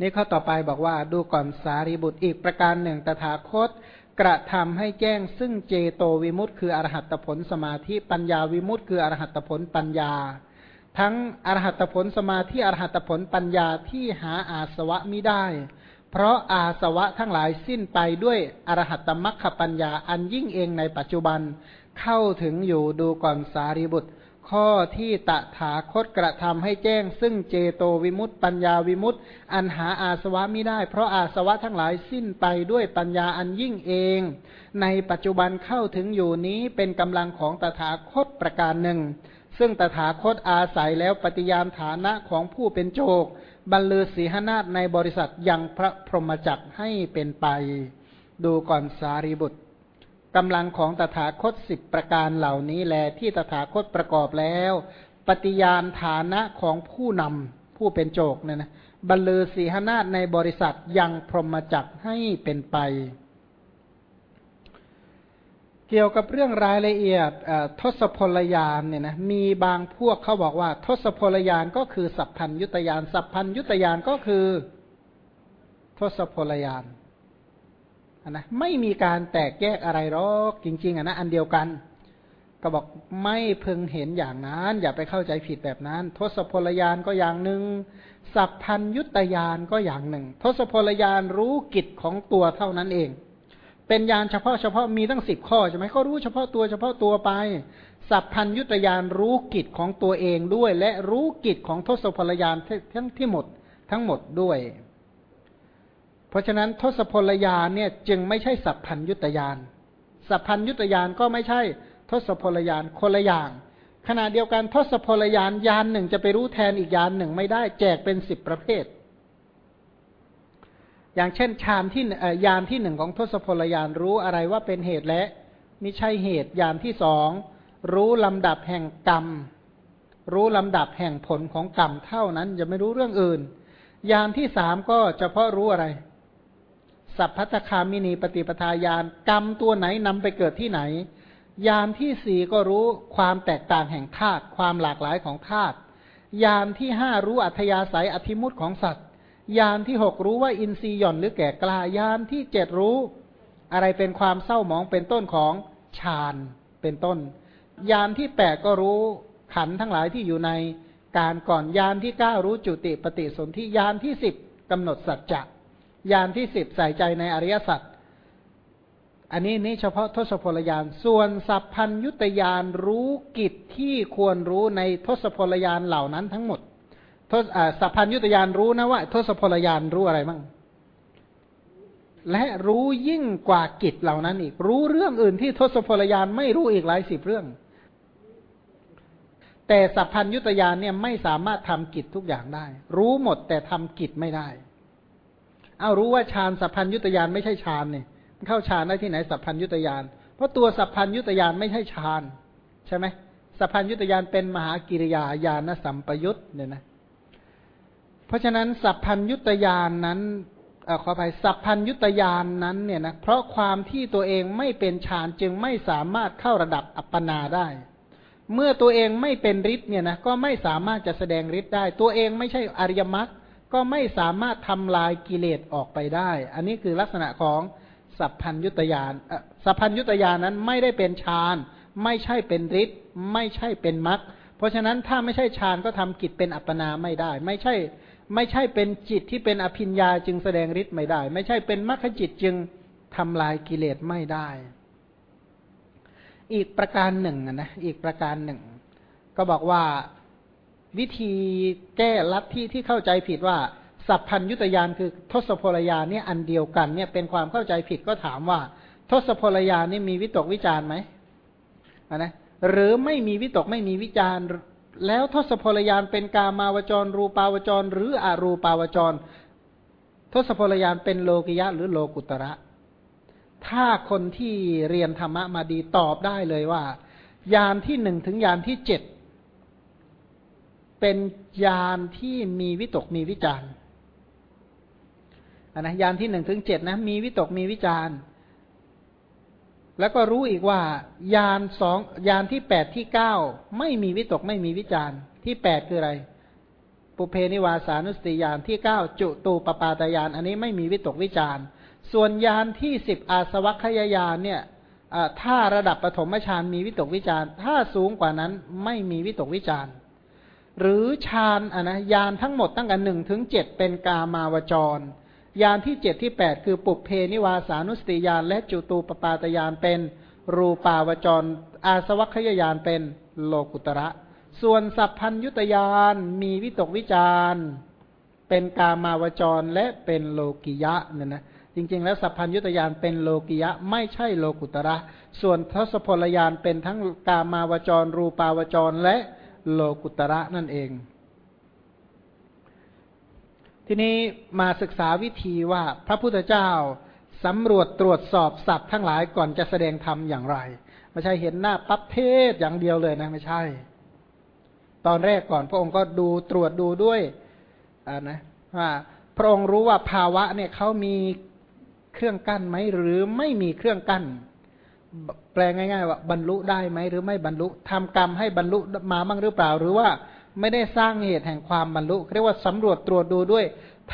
นี่ข้อต่อไปบอกว่าดูก่อนสารีบุตรอีกประการหนึ่งตถาคต กระทำให้แจ้งซึ่งเจโตวิมุตต์คืออรหัตผลสมาธิปัญญาวิมุตต์คืออรหัตผลปัญญา ทั้งอรหัตผลสมาธิอรหัตผลปัญญาที่หาอาสวะมิได้ เพราะอาสวะทั้งหลายสิ้นไปด้วยอรหัตมัคคปัญญาอันยิ่งเองในปัจจุบันเข้าถึงอยู่ดูก่อนสารีบุตร ข้อที่ตถาคตกระทำให้แจ้ง ซึ่งเจโตวิมุตต์ปัญญาวิมุตต์อันหาอาสวะไม่ได้ เพราะอาสวะทั้งหลายสิ้นไปด้วยปัญญาอันยิ่งเอง ในปัจจุบันเข้าถึงอยู่นี้เป็นกำลังของตถาคตประการหนึ่ง ซึ่งตถาคตอาศัยแล้วปฏิญาณฐานะของผู้เป็นโจก บรรลือสีหนาฏในบริษัทยังพระพรหมจักรให้เป็นไป ดูก่อนสารีบุตร กำลังของตถาคตสิบประการเหล่านี้แลที่ตถาคตประกอบแล้ว ปฏิญาณฐานะของผู้นำผู้เป็นโจกเนี่ยนะบรรลือสีหนาฏในบริษัทยังพรหมจักให้เป็นไป เกี่ยวกับเรื่องรายละเอียดทศพลยานเนี่ยนะมีบางพวกเขาบอกว่า ทศพลยานก็คือสัพพัญยุตยานสัพพัญยุตยานก็คือ ทศพลยาน นะไม่มีการแตกแยกอะไรหรอกจริง ๆอะนะอันเดียวกัน ก็บอกไม่พึงเห็นอย่างนั้น อย่าไปเข้าใจผิดแบบนั้น ทศพลยานก็อย่างหนึ่งสัพพัญยุตยานก็อย่างหนึ่ง ทศพลยานรู้กิจของตัวเท่านั้นเอง เป็นยานเฉพาะเฉพาะมีตั้งสิบข้อใช่ไหมก็รู้เฉพาะตัวเฉพาะตัวไป สัพพัญยุตยานรู้กิจของตัวเองด้วย และรู้กิจของทศพลยานทั้งที่หมดทั้งหมดด้วย เพราะฉะนั้นทศพลยานเนี่ยจึงไม่ใช่สัพพัญยุตยานสัพพัญยุตยานก็ไม่ใช่ทศพลยานคนละอย่าง ขณะเดียวกันทศพลยานยานหนึ่งจะไปรู้แทนอีกยานหนึ่งไม่ได้แจกเป็นสิบประเภท อย่างเช่นฌานที่ยานที่หนึ่งของทศพลยานรู้อะไรว่าเป็นเหตุและไม่ใช่เหตุยานที่สองรู้ลำดับแห่งกรรม รู้ลำดับแห่งผลของกรรมเท่านั้นจะไม่รู้เรื่องอื่น ยานที่สามก็เฉพาะรู้อะไร สัพพัตคามินีปฏิปทาญาณกรรมตัวไหนนำไปเกิดที่ไหน ยานที่สี่ก็รู้ความแตกต่างแห่งธาตุความหลากหลายของธาตุยานที่ห้ารู้อัธยาศัยอธิมุตของสัตว์ยานที่หกรู้ว่าอินทรีย์หย่อนหรือแก่กล้ายานที่เจ็ดรู้ อะไรเป็นความเศร้าหมองเป็นต้นของฌานเป็นต้น ยานที่แปดก็รู้ขันทั้งหลายที่อยู่ในการก่อนยานที่เก้ารู้จุติปฏิสนธิยานที่สิบกำหนดสัจจะ ยานที่สิบใส่ใจในอริยสัจอันนี้นี่เฉพาะทศพลยานส่วนสัพพัญยุตยานรู้กิจที่ควรรู้ในทศพลยานเหล่านั้นทั้งหมดทศสัพพัญยุตยานรู้นะว่า ทศพลยานรู้อะไรบ้างและรู้ยิ่งกว่ากิจเหล่านั้นอีก รู้เรื่องอื่นที่ทศพลยานไม่รู้อีกหลายสิบเรื่อง แต่สัพพัญยุตยานเนี่ยไม่สามารถทำกิจทุกอย่างได้ รู้หมดแต่ทำกิจไม่ได้ เอารู้ว่าฌานสัพพัญยุตยานไม่ใช่ฌานเนี่ยเข้าฌานได้ที่ไหนสัพพัญยุตยาน เพราะตัวสัพพัญยุตยานไม่ใช่ฌานใช่ไหมสัพพัญยุตยานเป็นมหากิริยาญาณสัมปยุตเนี่ยนะ เพราะฉะนั้นสัพพัญยุตยานนั้นอขออภัยสัพพัญยุตยานนั้นเนี่ยนะเพราะความที่ตัวเองไม่เป็นฌานจึงไม่สามารถเข้าระดับอัปปนาได้ เมื่อตัวเองไม่เป็นฤทธิ์เนี่ยนะก็ไม่สามารถจะแสดงฤทธิ์ได้ ตัวเองไม่ใช่อริยมรรค ก็ไม่สามารถทำลายกิเลสออกไปได้ อันนี้คือลักษณะของสัพพัญยุตยานสัพพัญยุตยานนั้นไม่ได้เป็นฌาน ไม่ใช่เป็นฤทธิ์ไม่ใช่เป็นมรรคเพราะฉะนั้นถ้าไม่ใช่ฌานก็ทำกิจเป็นอัปปนาไม่ได้ ไม่ใช่ไม่ใช่เป็นจิตที่เป็นอภิญญาจึงแสดงฤทธิ์ไม่ได้ ไม่ใช่เป็นมรรคจิตจึงทำลายกิเลสไม่ได้ อีกประการหนึ่งนะอีกประการหนึ่ง ก็บอกว่า วิธีแก้ลัทธิที่เข้าใจผิดว่า สัพพัญยุตยานคือทศพลยานเนี่ยอันเดียวกันเนี่ยเป็นความเข้าใจผิดก็ถามว่า ทศพลยานนี่มีวิตกวิจารไหมนะหรือไม่มีวิตกไม่มีวิจารแล้วทศพลยานเป็นกามาวจร รูปาวจร หรืออรูปาวจร ทศพลยานเป็นโลกิยะ หรือโลกุตระ ถ้าคนที่เรียนธรรมะมาดีตอบได้เลยว่ายานที่หนึ่งถึงยานที่เจ็ด เป็นยานที่มีวิตกมีวิจารณ์นะยานที่หนึ่งถึงเจ็ดนะ มีวิตกมีวิจารณ์ แล้วก็รู้อีกว่ายานสองยานที่แปดที่เก้าไม่มีวิตกไม่มีวิจารณ์ ที่แปดคืออะไร ปุเพนิวาสานุสติยานที่เก้าจุตูปปาตยาน อันนี้ไม่มีวิตกวิจารส่วนยานที่สิบอาสวัคยายานเนี่ยถ้าระดับปฐมฌานมีวิตกวิจารถ้าสูงกว่านั้นไม่มีวิตกวิจาร หรือฌานอะนะยานทั้งหมดตั้งแต่หนึ่งถึงเจ็ดเป็นกามาวจร ยานที่เจ็ดที่แปดคือปุเพนิวาสานุสติยานและจุตูปปาตยานเป็นรูปาวจร อาสวัคยายานเป็นโลกุตระ ส่วนสัพพัญยุตยานมีวิตกวิจารเป็นกามาวจรและเป็นโลกิยะเนี่ยนะจริงๆ แล้วสัพพัญยุตยานเป็นโลกิยะไม่ใช่โลกุตระ ส่วนทศพลยานเป็นทั้งกามาวจร รูปาวจรและ โลกุตระนั่นเอง ทีนี้มาศึกษาวิธีว่าพระพุทธเจ้าสำรวจตรวจสอบสัตว์ทั้งหลายก่อนจะแสดงธรรมอย่างไร ไม่ใช่เห็นหน้าปั๊บเทศอย่างเดียวเลยนะไม่ใช่ ตอนแรกก่อนพระองค์ก็ดูตรวจดูด้วยอ่านะว่าพระองค์รู้ว่าภาวะเนี่ยเขามีเครื่องกั้นไหมหรือไม่มีเครื่องกั้น แปลง่ายๆว่าบรรลุได้ไหมหรือไม่บรรลุทำกรรมให้บรรลุมาบ้างหรือเปล่า หรือว่าไม่ได้สร้างเหตุแห่งความบรรลุเรียกว่าสำรวจตรวจดูด้วย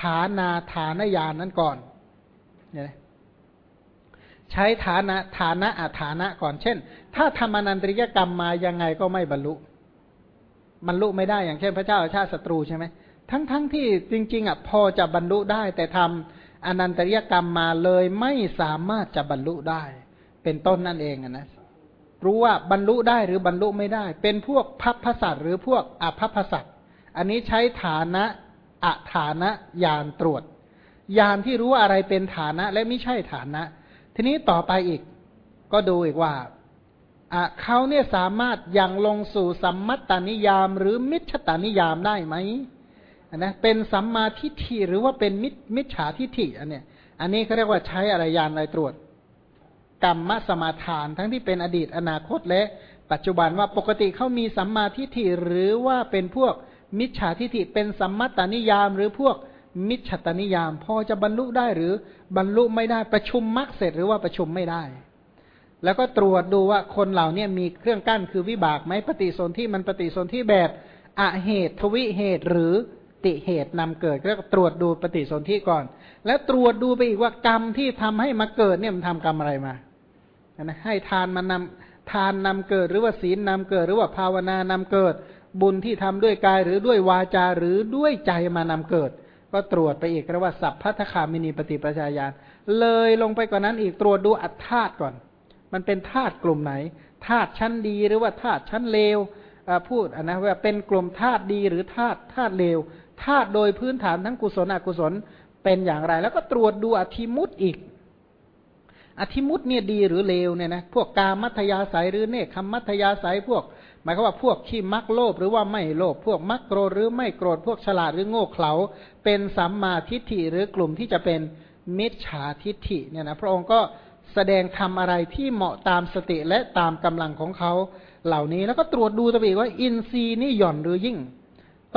ฐานาฐานญาณนนั้นก่อนเนี่ยใช้ฐานะฐานะอาฐานะก่อนเช่น ถ้าทำอนันตริยกรรมมายังไงก็ไม่บรรลุบรรลุไม่ได้อย่างเช่น พระเจ้าอาชาติศัตรูใช่ไหมทั้งๆทที่จริง ๆอะพอจะบรรลุได้ แต่ทำอนันตริยกรรมมาเลยไม่สามารถจะบรรลุได้ เป็นต้นนั่นเองนะรู้ว่าบรรลุได้หรือบรรลุไม่ได้ เป็นพวกพัพพสัตหรือพวกอภัพพสัตอันนี้ใช้ฐานะอัฐานะยานตรวจ ยานที่รู้อะไรเป็นฐานะและไม่ใช่ฐานะ ทีนี้ต่อไปอีก ก็ดูอีกว่าเขาเนี่ยสามารถยังลงสู่สัมมัตตานิยาม หรือมิจฉตานิยามได้ไหมนะเป็นสัมมาทิฏฐิหรือว่าเป็นมิมิจฉาทิฏฐิอันเนี้ยอันนี้เขาเรียกว่าใช้อะไรยานอะไรตรวจ กรรมสมาทาน ทั้งที่เป็นอดีตอนาคตและปัจจุบันว่าปกติเขามีสัมมาทิฏฐิหรือว่าเป็นพวกมิจฉาทิฏฐิเป็นสัมมตานิยาม หรือพวกมิจฉาตนิยาม พอจะบรรลุได้หรือบรรลุไม่ได้ประชุมมรรคเสร็จหรือว่าประชุมไม่ได้ แล้วก็ตรวจดูว่าคนเหล่านี้มีเครื่องกั้นคือวิบากไหมปฏิสนธิมันปฏิสนธิแบบอเหตุทวิเหตุหรือติเหตุนำเกิดก็ตรวจดูปฏิสนธิก่อน แล้วตรวจดูไปอีกว่ากรรมที่ทำให้มาเกิดเนี่ยมันทำกรรมอะไรมา นะให้ทานมานำทานนำเกิดหรือว่าศีลนำเกิด หรือว่าภาวนานำเกิด บุญที่ทำด้วยกายหรือด้วยวาจาหรือด้วยใจมานำเกิด ก็ตรวจไปอีกเรียกว่าสัพพัทคามินีปฏิปชาญาณเลยลงไปกว่านั้นอีกตรวจดูอัตธาตุก่อน มันเป็นธาตุกลุ่มไหนธาตุชั้นดีหรือว่าธาตุชั้นเลวพูดนนะว่าเป็นกลุ่มธาตุดีหรือธาตุธาตุเลวธาตุโดยพื้นฐานทั้งกุศลอกุศลเป็นอย่างไร แล้วก็ตรวจดูอธิมุตอีก อธิมุตเนี่ยดีหรือเลวเนี่ยนะพวกกามัธยาสายหรือเนคขมัธยาสายพวก หมายความว่าพวกที่มักโลภหรือว่าไม่โลภพวกมักโกรธหรือไม่โกรธพวกฉลาดหรือโง่เขลาเป็นสัมมาทิฏฐิหรือกลุ่มที่จะเป็นมิจฉาทิฏฐิเนี่ยนะพระองค์ก็แสดงทำอะไรที่เหมาะตามสติและตามกำลังของเขาเหล่านี้แล้วก็ตรวจดูตัวเองว่า อินทรีย์นี่หย่อนหรือยิ่ง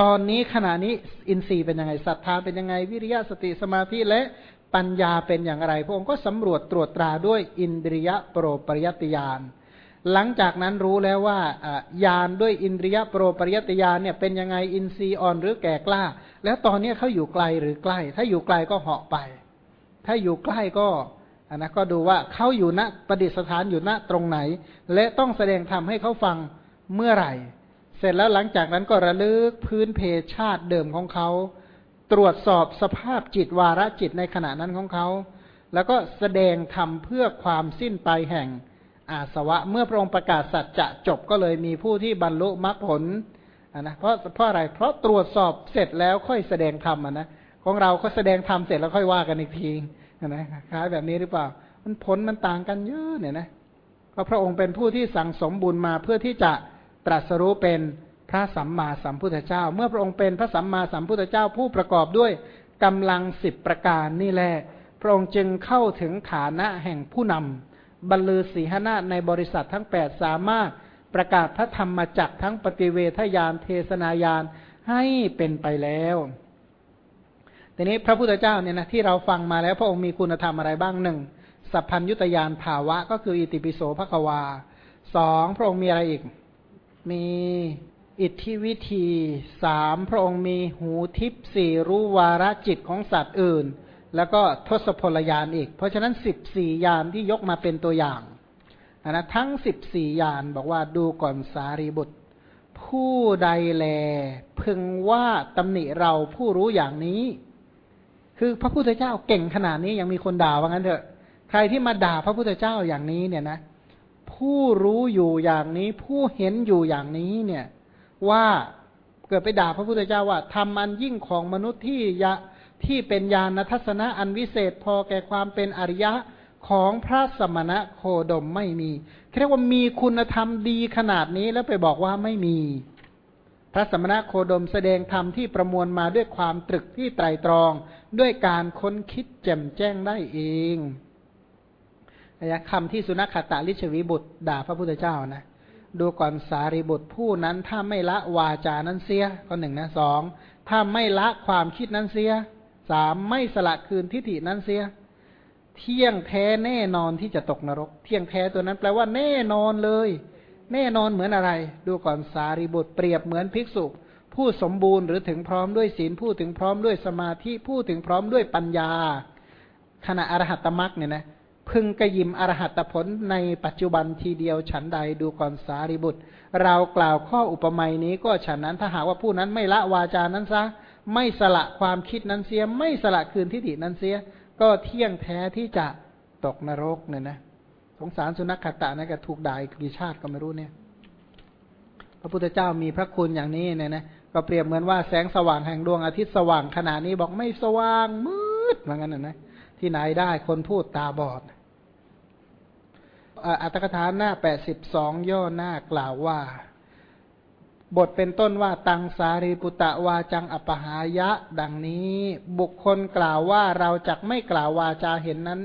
ตอนนี้ขณะนี้อินทรีย์เป็นยังไงศรัทธาเป็นยังไงวิริยะสติสมาธิและ ปัญญาเป็นอย่างไร พระองค์ก็สำรวจตรวจตราด้วยอินทรียะโปรปริยติยานหลังจากนั้นรู้แล้วว่าญาณด้วยอินทรียโปรปริยติญาณเนี่ยเป็นยังไงอินทรีย์อ่อนหรือแก่กล้า แล้วตอนนี้เขาอยู่ไกลหรือใกล้ ถ้าอยู่ไกลก็เหาะไป ถ้าอยู่ใกล้ก็อันนะก็ดูว่าเขาอยู่ณประดิษฐานอยู่ณตรงไหน และต้องแสดงธรรมให้เขาฟังเมื่อไหร่ เสร็จแล้วหลังจากนั้นก็ระลึกพื้นเพชาติเดิมของเขา ตรวจสอบสภาพจิตวาระจิตในขณะนั้นของเขา แล้วก็แสดงธรรมเพื่อความสิ้นไปแห่งอาสวะ เมื่อพระองค์ประกาศสัจจะจบก็เลยมีผู้ที่บรรลุมรรคผลนะเพราะเพราะอะไรเพราะตรวจสอบเสร็จแล้วค่อยแสดงธรรมนะของเราก็แสดงธรรมเสร็จแล้วค่อยว่ากันอีกทีนะคล้ายแบบนี้หรือเปล่า มันผลมันต่างกันเยอะเนี่ยนะเพราะพระองค์เป็นผู้ที่สั่งสมบุญมาเพื่อที่จะตรัสรู้เป็น พระสัมมาสัมพุทธเจ้า เมื่อพระองค์เป็นพระสัมมาสัมพุทธเจ้าผู้ประกอบด้วยกำลังสิบประการนี่แหละพระองค์จึงเข้าถึงฐานะแห่งผู้นำบรรลือสีหนาในบริษัททั้งแปดสามารถประกาศพระธรรมจักทั้งปฏิเวทยานเทศนายานให้เป็นไปแล้วทีนี้พระพุทธเจ้าเนี่ยนะที่เราฟังมาแล้วพระองค์มีคุณธรรมอะไรบ้างหนึ่งสัพพัญยุตยานภาวะ ก็คืออิติปิโสภควาสองพระองค์มีอะไรอีก มี อิทธิวิธีสามพระองค์มีหูทิพสี่รู้วาระจิตของสัตว์อื่น แล้วก็ทศพลยานอีก เพราะฉะนั้นสิบสี่ยานที่ยกมาเป็นตัวอย่างนะทั้งสิบสี่ยานบอกว่าดูก่อนสารีบุตร ผู้ใดแล พึงว่าตำหนิเราผู้รู้อย่างนี้ คือพระพุทธเจ้าเก่งขนาดนี้ยังมีคนด่าว่างั้นเถอะ ใครที่มาด่าพระพุทธเจ้าอย่างนี้เนี่ยนะ ผู้รู้อยู่อย่างนี้ ผู้เห็นอยู่อย่างนี้เนี่ย ว่าเกิดไปด่าพระพุทธเจ้าว่าทำอันยิ่งของมนุษย์ที่ยะที่เป็นญาณทัศนะอันวิเศษพอแก่ความเป็นอริยะของพระสมณะโคดมไม่มีเรียกว่ามีคุณธรรมดีขนาดนี้แล้วไปบอกว่าไม่มี พระสมณะโคดมแสดงธรรมที่ประมวลมาด้วยความตรึกที่ไตรตรอง ด้วยการค้นคิดแจ่มแจ้งได้เองนะคำที่สุนัขตาลิชวิบุตรด่าพระพุทธเจ้านะ ดูก่อนสารีบุตรผู้นั้นถ้าไม่ละวาจานั้นเสียก็หนึ่งนะสองถ้าไม่ละความคิดนั้นเสียสามไม่สละคืนทิฏฐินั้นเสีย เที่ยงแท้แน่นอนที่จะตกนรก เที่ยงแท้ตัวนั้นแปลว่าแน่นอนเลย แน่นอนเหมือนอะไร ดูก่อนสารีบุตรเปรียบเหมือนภิกษุ ผู้สมบูรณ์หรือถึงพร้อมด้วยศีลผู้ถึงพร้อมด้วยสมาธิผู้ถึงพร้อมด้วยปัญญา ขณะอรหัตตมรักเนี่ยนะ พึงกระยิมอรหัตผลในปัจจุบันทีเดียวฉันใดดูก่อนสารีบุตร เรากล่าวข้ออุปมานี้ก็ฉันนั้นถ้าหากว่าผู้นั้นไม่ละวาจานั้นซะ ไม่สละความคิดนั้นเสีย ไม่สละคืนทิฏฐินั้นเสีย ก็เที่ยงแท้ที่จะตกนรกเนี่ยนะสงสารสุนัขขตะนะก็ถูกด่ากี่ชาติก็ไม่รู้เนี่ย พระพุทธเจ้ามีพระคุณอย่างนี้เนี่ยนะก็เปรียบเหมือนว่าแสงสว่างแห่งดวงอาทิตย์สว่างขนาดนี้บอกไม่สว่างมืดเหมือนกันนะนะที่ไหนได้คนพูดตาบอด อัตถกถาหน้าแปดสิบสองย่อหน้ากล่าวว่า บทเป็นต้นว่าตังสารีปุตะวาจังอปหายะ ดังนี้ บุคคลกล่าวว่าเราจะไม่กล่าววาจาเห็นนั้น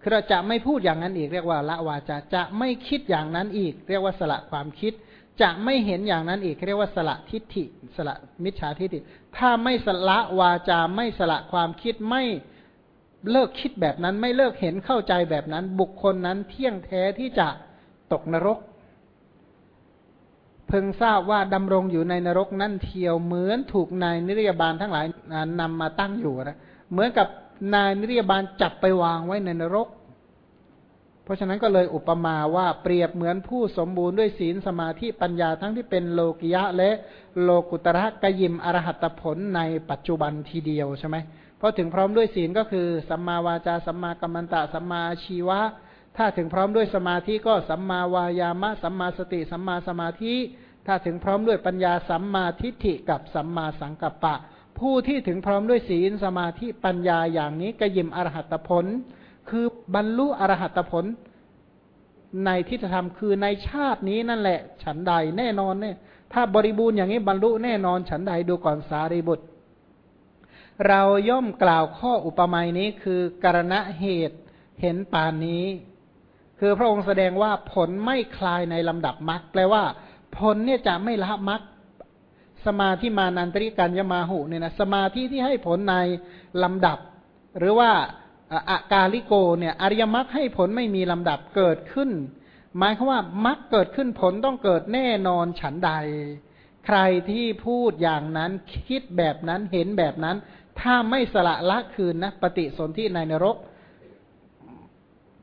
คือเราจะไม่พูดอย่างนั้นอีกเรียกว่าละวาจาจะไม่คิดอย่างนั้นอีก เรียกว่าสละความคิด จะไม่เห็นอย่างนั้นอีก เรียกว่าสละทิฏฐิ สละมิจฉาทิฏฐิ ถ้าไม่สละวาจาไม่สละความคิดไม่ เลิกคิดแบบนั้น ไม่เลิกเห็นเข้าใจแบบนั้น บุคคลนั้นเที่ยงแท้ที่จะตกนรก เพิ่งทราบว่าดำรงอยู่ในนรกนั่นเทียวเหมือนถูกนายนิรยาบาลทั้งหลายนำมาตั้งอยู่นะเหมือนกับนายนิรยาบาลจับไปวางไว้ในนรก เพราะฉะนั้นก็เลยอุปมาว่าเปรียบเหมือนผู้สมบูรณ์ด้วยศีลสมาธิปัญญาทั้งที่เป็นโลกิยะและโลกุตระกยิมอรหัตผลในปัจจุบันทีเดียวใช่ไหม พอถึงพร้อมด้วยศีลก็คือสัมมาวาจาสัมมากัมมันตะสัมมาชีวะ ถ้าถึงพร้อมด้วยสมาธิก็สัมมาวายามะสัมมาสติสัมมาสมาธิ ถ้าถึงพร้อมด้วยปัญญาสัมมาทิฏฐิกับสัมมาสังกัปปะ ผู้ที่ถึงพร้อมด้วยศีลสมาธิปัญญาอย่างนี้กระยิมอรหัตผล คือบรรลุอรหัตผลในทิฏฐธรรมคือในชาตินี้นั่นแหละ ฉันใดแน่นอนเนี่ยถ้าบริบูรณ์อย่างนี้บรรลุแน่นอนฉันใดดูก่อนสารีบุตร เราย่อมกล่าวข้ออุปมาณนี้คือกรณะเหตุเห็นปานนี้ คือพระองค์แสดงว่าผลไม่คลายในลำดับมรรคแปลว่า ผลเนี่ยจะไม่ละมรรคสมาธิมานันตริกัญยมาหุเนี่ยนะสมาธิที่ให้ผลในลำดับ หรือว่าอากาลิโกเนี่ยอริยมรรคให้ผลไม่มีลำดับเกิดขึ้น หมายคือว่ามรรคเกิดขึ้นผลต้องเกิดแน่นอนฉันใด ใครที่พูดอย่างนั้นคิดแบบนั้นเห็นแบบนั้น ถ้าไม่สละละคืนนะปฏิสนธิในนรก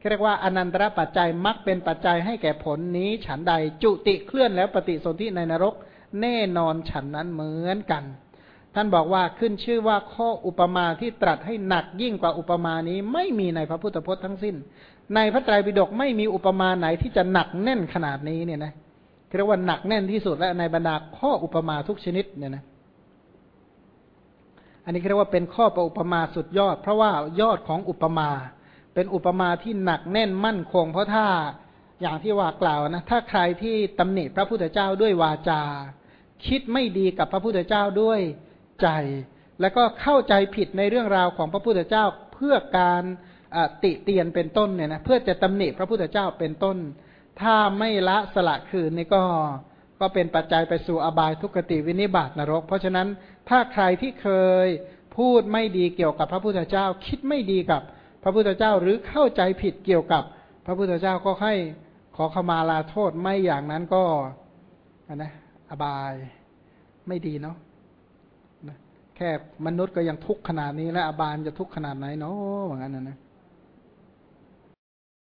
เรียกว่าอนันตระปัจจัยมักเป็นปัจจัยให้แก่ผลนี้ฉันใดจุติเคลื่อนแล้วปฏิสนธิในนรก แน่นอนฉันนั้นเหมือนกัน ท่านบอกว่าขึ้นชื่อว่าข้ออุปมาที่ตรัสให้หนักยิ่งกว่าอุปมานี้ไม่มีในพระพุทธพจน์ทั้งสิ้น ในพระไตรปิฎกไม่มีอุปมาไหนที่จะหนักแน่นขนาดนี้เนี่ยนะเรียกว่าหนักแน่นที่สุดและในบรรดาข้ออุปมาทุกชนิดเนี่ยนะ อันนี้เรียกว่าเป็นข้อประอุปมาสุดยอด เพราะว่ายอดของอุปมา เป็นอุปมาที่หนักแน่นมั่นคง เพราะถ้าอย่างที่ว่ากล่าวนะถ้าใครที่ตำหนิพระพุทธเจ้าด้วยวาจา คิดไม่ดีกับพระพุทธเจ้าด้วยใจ แล้วก็เข้าใจผิดในเรื่องราวของพระพุทธเจ้าเพื่อการติเตียนเป็นต้นเนี่ยนะเพื่อจะตำหนิพระพุทธเจ้าเป็นต้น ถ้าไม่ละสละคืนนี่ก็ ก็เป็นปัจจัยไปสู่อบายทุกติวินิบาตนรก เพราะฉะนั้นถ้าใครที่เคยพูดไม่ดีเกี่ยวกับพระพุทธเจ้า คิดไม่ดีกับพระพุทธเจ้าหรือเข้าใจผิดเกี่ยวกับพระพุทธเจ้าก็ให้ขอขมาลาโทษไม่อย่างนั้นก็นะอบายไม่ดีเนาะแค่มนุษย์ก็ยังทุกข์ขนาดนี้แล้วอบายจะทุกข์ขนาดไหนเนาะอย่างนั้นนะ